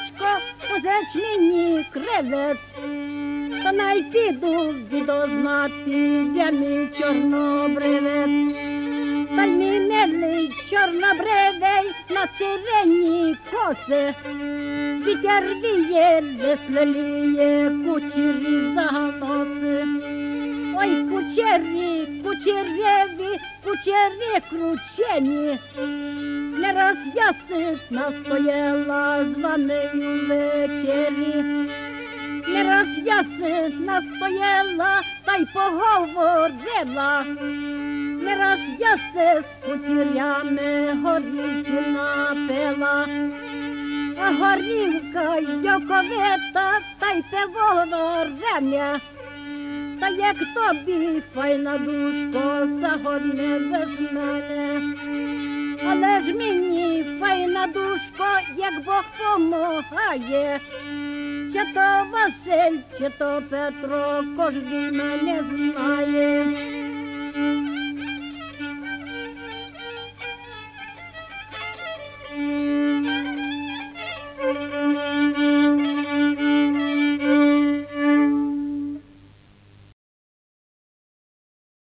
дібушечко, позич мені кривець. Та най піду відознати, де мій чорнобривець. Та й мій милий чорнобривий на цивині коси. Вітер віє, веселіє, кучері заноси. Ой, кучері, кучерєві, кучері кручені. Не раз я ситна стояла з вами ввечері. Не раз я ситна стояла та й поговорила. Не раз я се з кучерями горілки напила. А горілка йоковита та й пиво рем'я. Та як тобі, файна душко, загодне без мене. Але ж мені, файна душко, як Бог помагає. Чи то Василь, чи то Петро, кожен мене знає.